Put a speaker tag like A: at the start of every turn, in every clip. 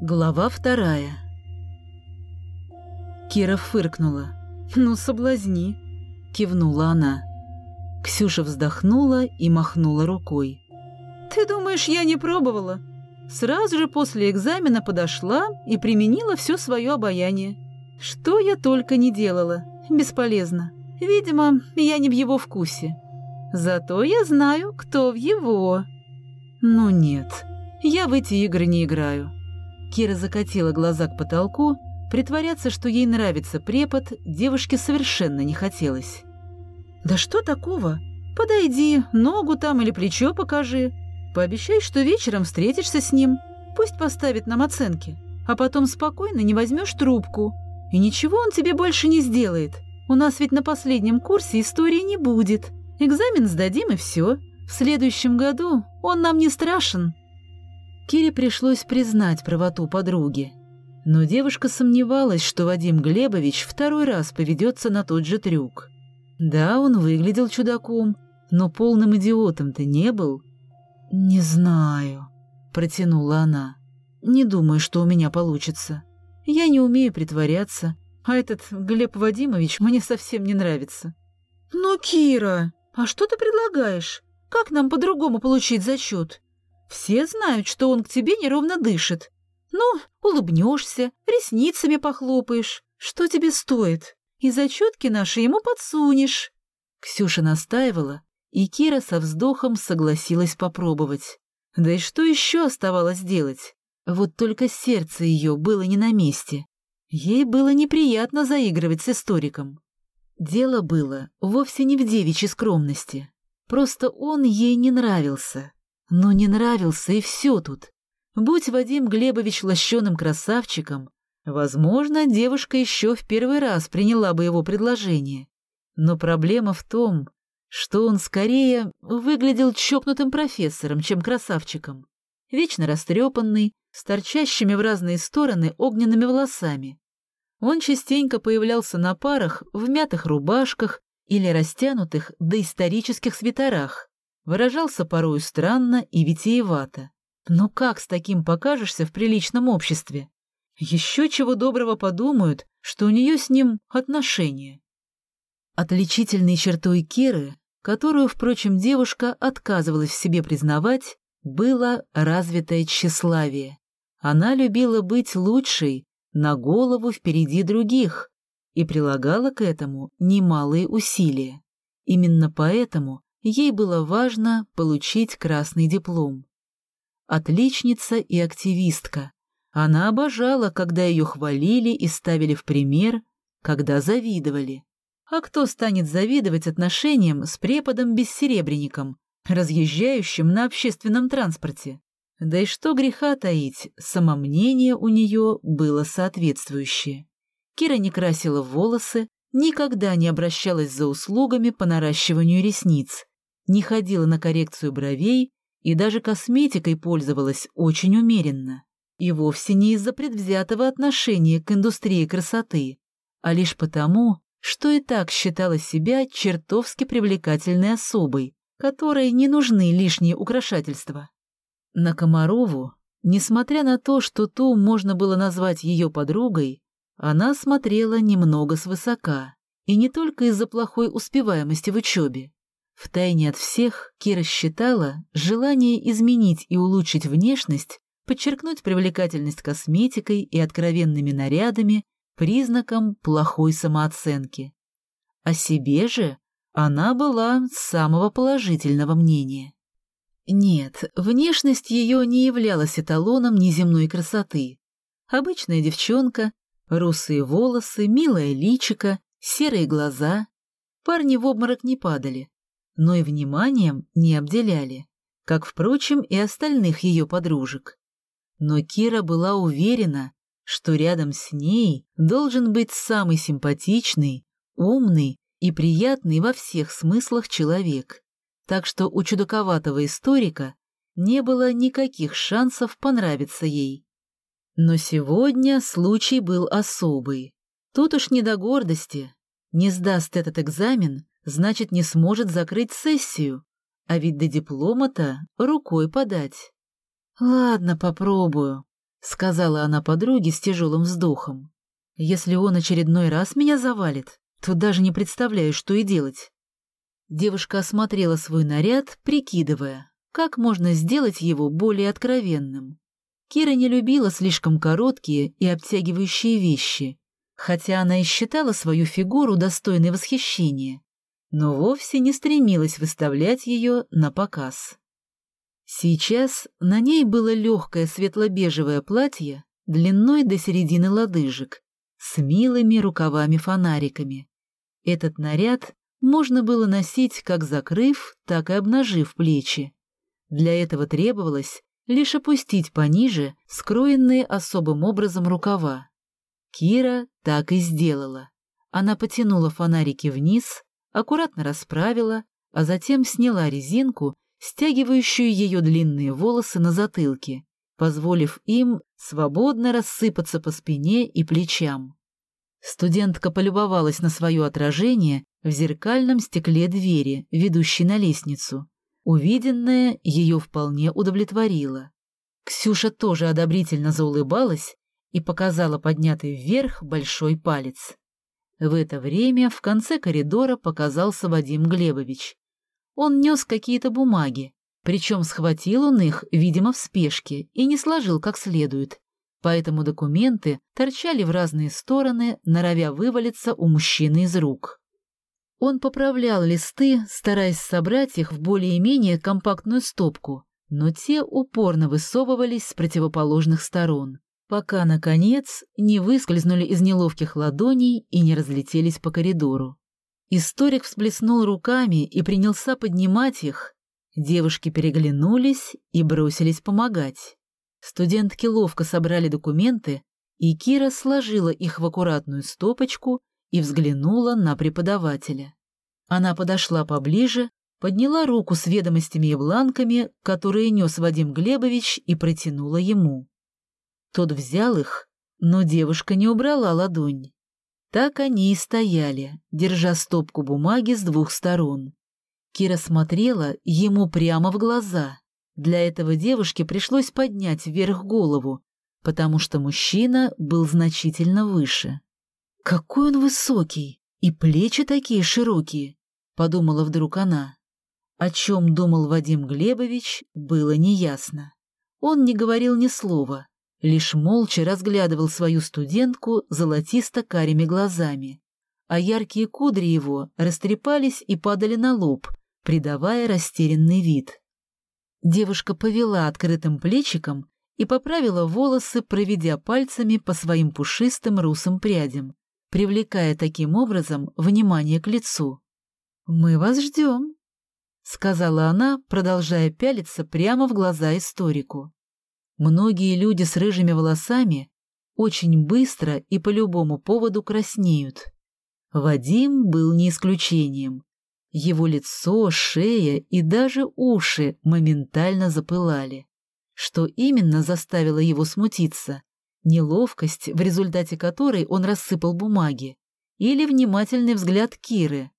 A: Глава вторая. Кира фыркнула. «Ну, соблазни», — кивнула она. Ксюша вздохнула и махнула рукой. «Ты думаешь, я не пробовала?» Сразу же после экзамена подошла и применила все свое обаяние. Что я только не делала. Бесполезно. Видимо, я не в его вкусе. Зато я знаю, кто в его. Ну нет, я в эти игры не играю. Кира закатила глаза к потолку. Притворяться, что ей нравится препод, девушке совершенно не хотелось. «Да что такого? Подойди, ногу там или плечо покажи. Пообещай, что вечером встретишься с ним. Пусть поставит нам оценки. А потом спокойно не возьмешь трубку. И ничего он тебе больше не сделает. У нас ведь на последнем курсе истории не будет. Экзамен сдадим и все. В следующем году он нам не страшен». Кире пришлось признать правоту подруги. Но девушка сомневалась, что Вадим Глебович второй раз поведется на тот же трюк. Да, он выглядел чудаком, но полным идиотом-то не был. «Не знаю», — протянула она. «Не думаю, что у меня получится. Я не умею притворяться, а этот Глеб Вадимович мне совсем не нравится». «Ну, Кира, а что ты предлагаешь? Как нам по-другому получить зачет? Все знают, что он к тебе неровно дышит. Ну, улыбнешься, ресницами похлопаешь. Что тебе стоит? И зачетки наши ему подсунешь. Ксюша настаивала, и Кира со вздохом согласилась попробовать. Да и что еще оставалось делать? Вот только сердце ее было не на месте. Ей было неприятно заигрывать с историком. Дело было вовсе не в девичьей скромности. Просто он ей не нравился. Но не нравился и все тут. Будь Вадим Глебович лощеным красавчиком, возможно, девушка еще в первый раз приняла бы его предложение. Но проблема в том, что он скорее выглядел чокнутым профессором, чем красавчиком. Вечно растрепанный, с торчащими в разные стороны огненными волосами. Он частенько появлялся на парах в мятых рубашках или растянутых доисторических свитерах. Выражался порою странно и витиевато. Но как с таким покажешься в приличном обществе? Еще чего доброго подумают, что у нее с ним отношения. Отличительной чертой Киры, которую, впрочем, девушка отказывалась в себе признавать, было развитое тщеславие. Она любила быть лучшей, на голову впереди других, и прилагала к этому немалые усилия. Именно поэтому ей было важно получить красный диплом. Отличница и активистка. Она обожала, когда ее хвалили и ставили в пример, когда завидовали. А кто станет завидовать отношениям с преподом-бессеребренником, разъезжающим на общественном транспорте? Да и что греха таить, самомнение у нее было соответствующее. Кира не красила волосы, никогда не обращалась за услугами по наращиванию ресниц, не ходила на коррекцию бровей и даже косметикой пользовалась очень умеренно. И вовсе не из-за предвзятого отношения к индустрии красоты, а лишь потому, что и так считала себя чертовски привлекательной особой, которой не нужны лишние украшательства. На Комарову, несмотря на то, что ту можно было назвать ее подругой, она смотрела немного свысока, и не только из-за плохой успеваемости в учебе. Втайне от всех Кира считала желание изменить и улучшить внешность, подчеркнуть привлекательность косметикой и откровенными нарядами признаком плохой самооценки. О себе же она была самого положительного мнения. Нет, внешность ее не являлась эталоном неземной красоты. Обычная девчонка, русые волосы, милое личико, серые глаза. Парни в обморок не падали, но и вниманием не обделяли, как, впрочем, и остальных ее подружек. Но Кира была уверена, что рядом с ней должен быть самый симпатичный, умный и приятный во всех смыслах человек. Так что у чудаковатого историка не было никаких шансов понравиться ей. Но сегодня случай был особый. Тут уж не до гордости. Не сдаст этот экзамен, значит, не сможет закрыть сессию, а ведь до диплома-то рукой подать. Ладно, попробую. — сказала она подруге с тяжелым вздохом. «Если он очередной раз меня завалит, то даже не представляю, что и делать». Девушка осмотрела свой наряд, прикидывая, как можно сделать его более откровенным. Кира не любила слишком короткие и обтягивающие вещи, хотя она и считала свою фигуру достойной восхищения, но вовсе не стремилась выставлять ее на показ. Сейчас на ней было легкое светло-бежевое платье длиной до середины лодыжек с милыми рукавами-фонариками. Этот наряд можно было носить как закрыв, так и обнажив плечи. Для этого требовалось лишь опустить пониже скроенные особым образом рукава. Кира так и сделала. Она потянула фонарики вниз, аккуратно расправила, а затем сняла резинку, стягивающую ее длинные волосы на затылке, позволив им свободно рассыпаться по спине и плечам. Студентка полюбовалась на свое отражение в зеркальном стекле двери, ведущей на лестницу, Увиденное ее вполне удовлетворило. Ксюша тоже одобрительно заулыбалась и показала поднятый вверх большой палец. В это время в конце коридора показался Вадим Глебович. Он нес какие-то бумаги, причем схватил он их, видимо, в спешке, и не сложил как следует. Поэтому документы торчали в разные стороны, норовя вывалиться у мужчины из рук. Он поправлял листы, стараясь собрать их в более-менее компактную стопку, но те упорно высовывались с противоположных сторон, пока, наконец, не выскользнули из неловких ладоней и не разлетелись по коридору. Историк всплеснул руками и принялся поднимать их. Девушки переглянулись и бросились помогать. Студентки ловко собрали документы, и Кира сложила их в аккуратную стопочку и взглянула на преподавателя. Она подошла поближе, подняла руку с ведомостями и бланками, которые нес Вадим Глебович, и протянула ему. Тот взял их, но девушка не убрала ладонь. Так они и стояли, держа стопку бумаги с двух сторон. Кира смотрела ему прямо в глаза. Для этого девушке пришлось поднять вверх голову, потому что мужчина был значительно выше. «Какой он высокий! И плечи такие широкие!» — подумала вдруг она. О чем думал Вадим Глебович, было неясно. Он не говорил ни слова, лишь молча разглядывал свою студентку золотисто-карими глазами, а яркие кудри его растрепались и падали на лоб, придавая растерянный вид. Девушка повела открытым плечиком и поправила волосы, проведя пальцами по своим пушистым русым прядям, привлекая таким образом внимание к лицу. «Мы вас ждем», — сказала она, продолжая пялиться прямо в глаза историку. Многие люди с рыжими волосами очень быстро и по любому поводу краснеют. Вадим был не исключением. Его лицо, шея и даже уши моментально запылали. Что именно заставило его смутиться, неловкость, в результате которой он рассыпал бумаги, или внимательный взгляд Киры.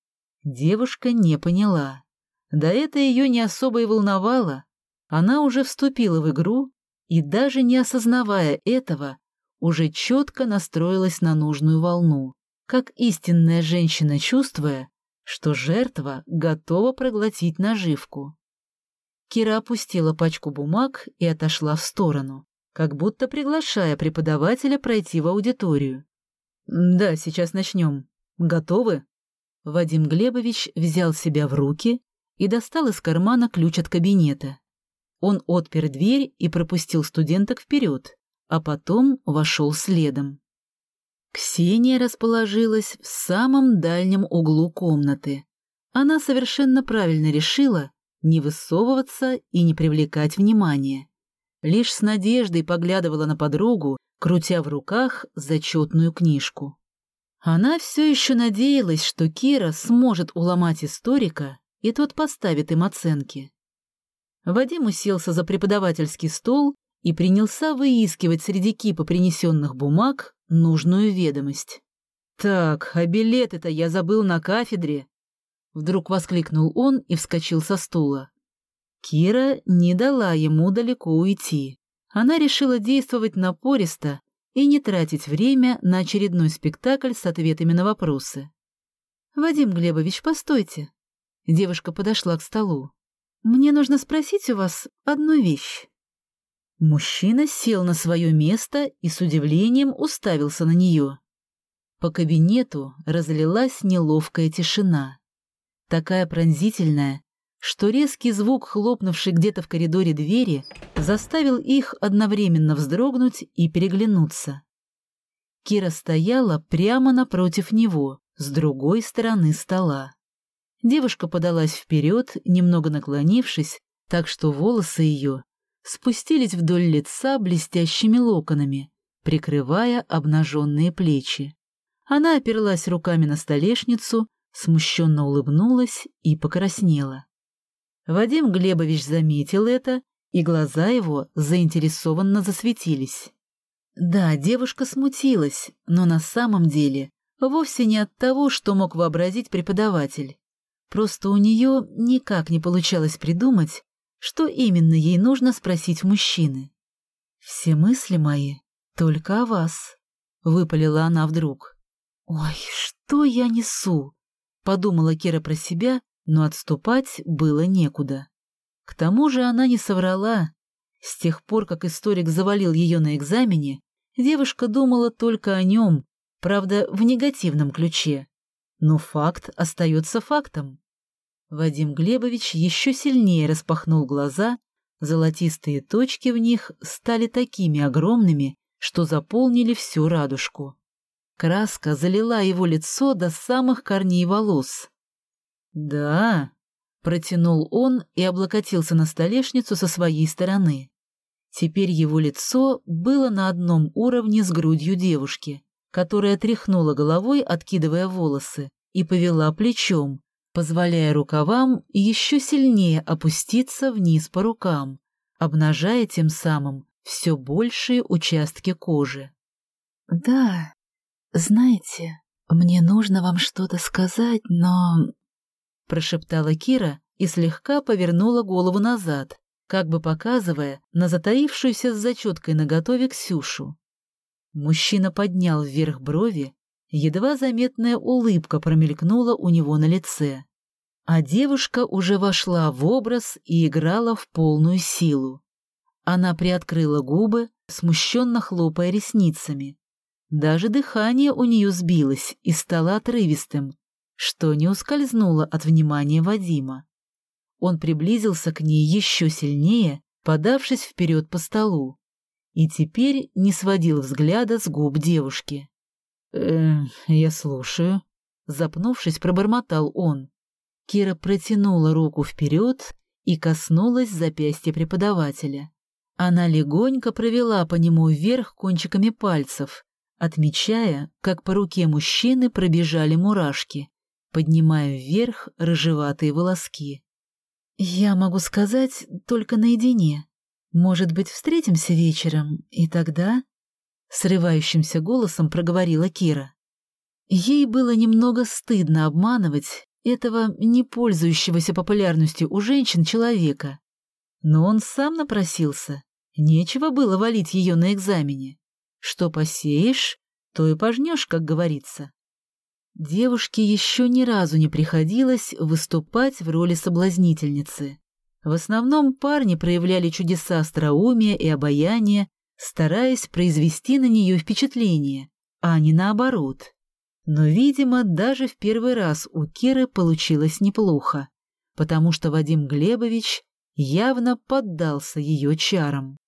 A: Девушка не поняла. Да это ее не особо и волновало. Она уже вступила в игру и, даже не осознавая этого, уже четко настроилась на нужную волну, как истинная женщина, чувствуя, что жертва готова проглотить наживку. Кира опустила пачку бумаг и отошла в сторону как будто приглашая преподавателя пройти в аудиторию. «Да, сейчас начнем. Готовы?» Вадим Глебович взял себя в руки и достал из кармана ключ от кабинета. Он отпер дверь и пропустил студенток вперед, а потом вошел следом. Ксения расположилась в самом дальнем углу комнаты. Она совершенно правильно решила не высовываться и не привлекать внимания лишь с надеждой поглядывала на подругу, крутя в руках зачетную книжку. Она все еще надеялась, что Кира сможет уломать историка, и тот поставит им оценки. Вадим уселся за преподавательский стол и принялся выискивать среди кипа принесенных бумаг нужную ведомость. «Так, а билеты-то я забыл на кафедре!» Вдруг воскликнул он и вскочил со стула. Кира не дала ему далеко уйти. Она решила действовать напористо и не тратить время на очередной спектакль с ответами на вопросы. «Вадим Глебович, постойте». Девушка подошла к столу. «Мне нужно спросить у вас одну вещь». Мужчина сел на свое место и с удивлением уставился на нее. По кабинету разлилась неловкая тишина. Такая пронзительная, что резкий звук, хлопнувший где-то в коридоре двери, заставил их одновременно вздрогнуть и переглянуться. Кира стояла прямо напротив него, с другой стороны стола. Девушка подалась вперед, немного наклонившись, так что волосы ее спустились вдоль лица блестящими локонами, прикрывая обнаженные плечи. Она оперлась руками на столешницу, смущенно улыбнулась и покраснела. Вадим Глебович заметил это, и глаза его заинтересованно засветились. Да, девушка смутилась, но на самом деле вовсе не от того, что мог вообразить преподаватель. Просто у нее никак не получалось придумать, что именно ей нужно спросить мужчины. «Все мысли мои только о вас», — выпалила она вдруг. «Ой, что я несу?» — подумала Кира про себя, но отступать было некуда. К тому же она не соврала. С тех пор, как историк завалил ее на экзамене, девушка думала только о нем, правда, в негативном ключе. Но факт остается фактом. Вадим Глебович еще сильнее распахнул глаза, золотистые точки в них стали такими огромными, что заполнили всю радужку. Краска залила его лицо до самых корней волос. «Да», — протянул он и облокотился на столешницу со своей стороны. Теперь его лицо было на одном уровне с грудью девушки, которая тряхнула головой, откидывая волосы, и повела плечом, позволяя рукавам еще сильнее опуститься вниз по рукам, обнажая тем самым все большие участки кожи. «Да, знаете, мне нужно вам что-то сказать, но...» прошептала Кира и слегка повернула голову назад, как бы показывая на затаившуюся с зачеткой наготове Ксюшу. Мужчина поднял вверх брови Едва заметная улыбка промелькнула у него на лице. А девушка уже вошла в образ и играла в полную силу. Она приоткрыла губы, смущенно хлопая ресницами. Даже дыхание у нее сбилось и стало отрывистым, что не ускользнуло от внимания Вадима. Он приблизился к ней еще сильнее, подавшись вперед по столу, и теперь не сводил взгляда с губ девушки. «Э, я слушаю», — запнувшись, пробормотал он. Кира протянула руку вперед и коснулась запястья преподавателя. Она легонько провела по нему вверх кончиками пальцев, отмечая, как по руке мужчины пробежали мурашки, поднимая вверх рыжеватые волоски. «Я могу сказать только наедине. Может быть, встретимся вечером, и тогда...» срывающимся голосом проговорила Кира. Ей было немного стыдно обманывать этого не пользующегося популярностью у женщин человека. Но он сам напросился. Нечего было валить ее на экзамене. Что посеешь, то и пожнешь, как говорится. Девушке еще ни разу не приходилось выступать в роли соблазнительницы. В основном парни проявляли чудеса остроумия и обаяния стараясь произвести на нее впечатление, а не наоборот. Но, видимо, даже в первый раз у Киры получилось неплохо, потому что Вадим Глебович явно поддался ее чарам.